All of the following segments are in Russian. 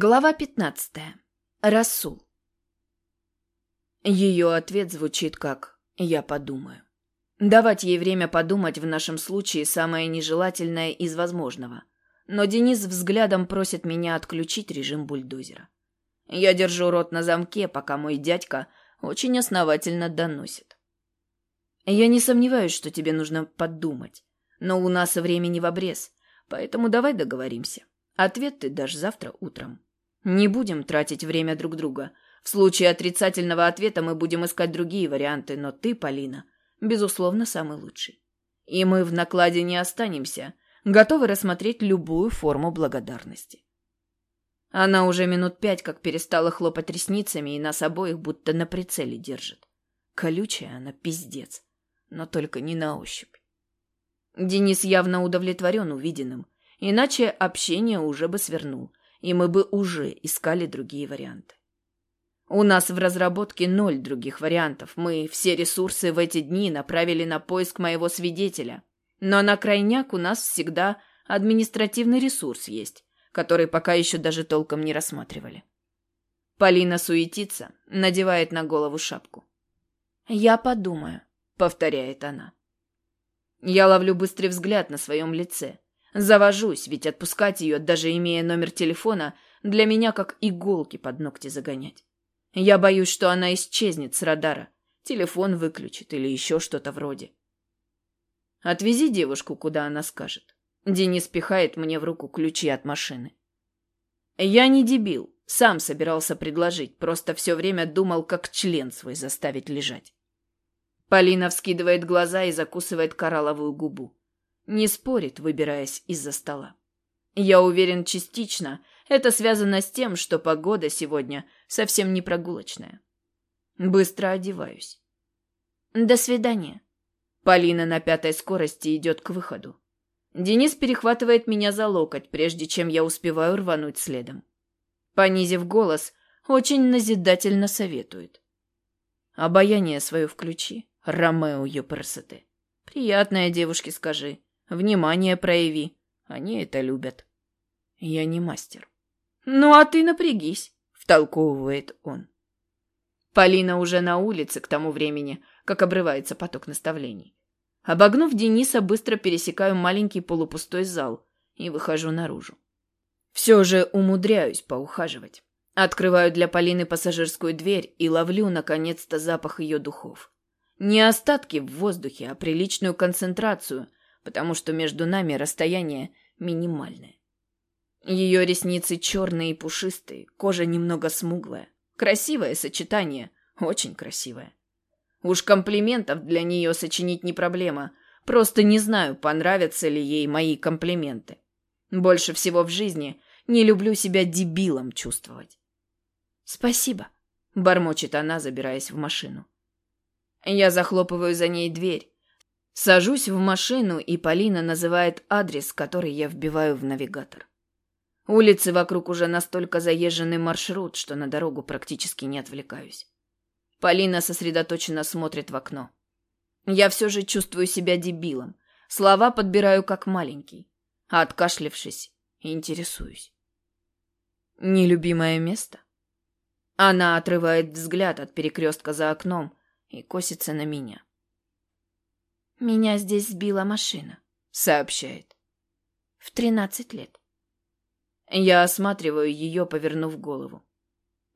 Глава 15. Расул. Ее ответ звучит как «я подумаю». Давать ей время подумать в нашем случае самое нежелательное из возможного. Но Денис взглядом просит меня отключить режим бульдозера. Я держу рот на замке, пока мой дядька очень основательно доносит. Я не сомневаюсь, что тебе нужно подумать. Но у нас времени в обрез, поэтому давай договоримся. Ответ ты дашь завтра утром. Не будем тратить время друг друга. В случае отрицательного ответа мы будем искать другие варианты, но ты, Полина, безусловно, самый лучший. И мы в накладе не останемся, готовы рассмотреть любую форму благодарности. Она уже минут пять как перестала хлопать ресницами и нас обоих будто на прицеле держит. Колючая она пиздец, но только не на ощупь. Денис явно удовлетворен увиденным – Иначе общение уже бы свернул, и мы бы уже искали другие варианты. У нас в разработке ноль других вариантов. Мы все ресурсы в эти дни направили на поиск моего свидетеля. Но на крайняк у нас всегда административный ресурс есть, который пока еще даже толком не рассматривали. Полина суетится, надевает на голову шапку. «Я подумаю», — повторяет она. Я ловлю быстрый взгляд на своем лице. Завожусь, ведь отпускать ее, даже имея номер телефона, для меня как иголки под ногти загонять. Я боюсь, что она исчезнет с радара, телефон выключит или еще что-то вроде. Отвези девушку, куда она скажет. Денис пихает мне в руку ключи от машины. Я не дебил, сам собирался предложить, просто все время думал, как член свой заставить лежать. Полина вскидывает глаза и закусывает коралловую губу. Не спорит, выбираясь из-за стола. Я уверен, частично это связано с тем, что погода сегодня совсем не прогулочная. Быстро одеваюсь. До свидания. Полина на пятой скорости идет к выходу. Денис перехватывает меня за локоть, прежде чем я успеваю рвануть следом. Понизив голос, очень назидательно советует. Обаяние свое включи, Ромео Юперсеты. Приятное девушке скажи. Внимание прояви. Они это любят. Я не мастер. Ну, а ты напрягись, втолковывает он. Полина уже на улице к тому времени, как обрывается поток наставлений. Обогнув Дениса, быстро пересекаю маленький полупустой зал и выхожу наружу. Все же умудряюсь поухаживать. Открываю для Полины пассажирскую дверь и ловлю, наконец-то, запах ее духов. Не остатки в воздухе, а приличную концентрацию, потому что между нами расстояние минимальное. Ее ресницы черные и пушистые, кожа немного смуглая. Красивое сочетание, очень красивое. Уж комплиментов для нее сочинить не проблема, просто не знаю, понравятся ли ей мои комплименты. Больше всего в жизни не люблю себя дебилом чувствовать. «Спасибо», — бормочет она, забираясь в машину. Я захлопываю за ней дверь, Сажусь в машину, и Полина называет адрес, который я вбиваю в навигатор. Улицы вокруг уже настолько заезженный маршрут, что на дорогу практически не отвлекаюсь. Полина сосредоточенно смотрит в окно. Я все же чувствую себя дебилом. Слова подбираю как маленький. А откашлившись, интересуюсь. Нелюбимое место? Она отрывает взгляд от перекрестка за окном и косится на меня. «Меня здесь сбила машина», — сообщает. «В тринадцать лет». Я осматриваю ее, повернув голову.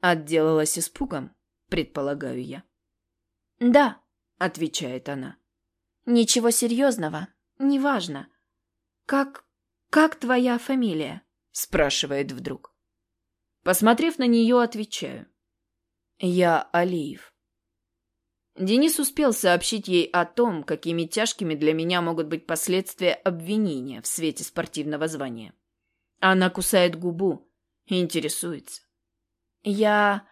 Отделалась испугом, предполагаю я. «Да», — отвечает она. «Ничего серьезного, неважно. Как... как твоя фамилия?» — спрашивает вдруг. Посмотрев на нее, отвечаю. «Я Алиев». Денис успел сообщить ей о том, какими тяжкими для меня могут быть последствия обвинения в свете спортивного звания. Она кусает губу и интересуется. «Я...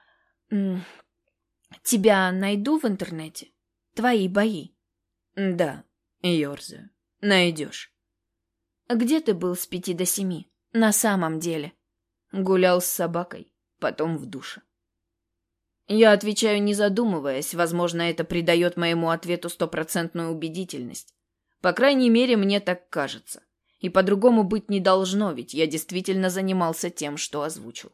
тебя найду в интернете? Твои бои?» «Да, ерзаю. Найдешь». «Где ты был с пяти до семи? На самом деле?» Гулял с собакой, потом в душе. Я отвечаю, не задумываясь, возможно, это придает моему ответу стопроцентную убедительность. По крайней мере, мне так кажется. И по-другому быть не должно, ведь я действительно занимался тем, что озвучил.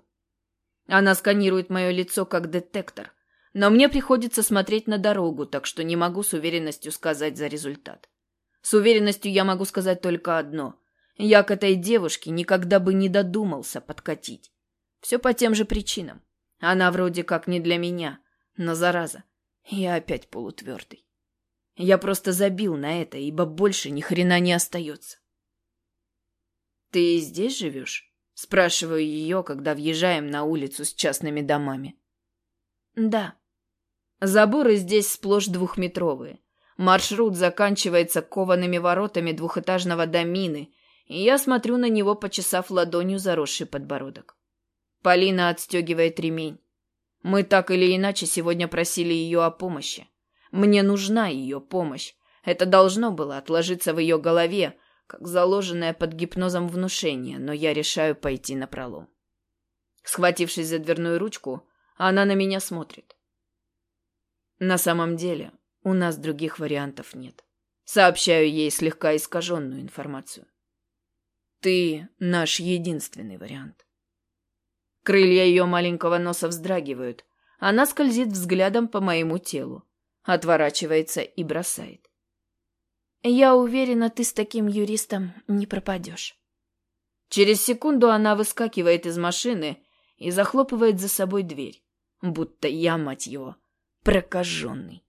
Она сканирует мое лицо как детектор, но мне приходится смотреть на дорогу, так что не могу с уверенностью сказать за результат. С уверенностью я могу сказать только одно. Я к этой девушке никогда бы не додумался подкатить. Все по тем же причинам. Она вроде как не для меня, но зараза. Я опять полутвердый. Я просто забил на это, ибо больше ни хрена не остается. «Ты здесь живешь?» Спрашиваю ее, когда въезжаем на улицу с частными домами. «Да», Заборы здесь сплошь двухметровые. Маршрут заканчивается коваными воротами двухэтажного домины, и я смотрю на него, почесав ладонью заросший подбородок. Полина отстегивает ремень. Мы так или иначе сегодня просили ее о помощи. Мне нужна ее помощь. Это должно было отложиться в ее голове, как заложенное под гипнозом внушение, но я решаю пойти на пролом. Схватившись за дверную ручку, она на меня смотрит. На самом деле, у нас других вариантов нет. Сообщаю ей слегка искаженную информацию. Ты наш единственный вариант. Крылья ее маленького носа вздрагивают. Она скользит взглядом по моему телу, отворачивается и бросает. Я уверена, ты с таким юристом не пропадешь. Через секунду она выскакивает из машины и захлопывает за собой дверь, будто я, мать его, прокаженный.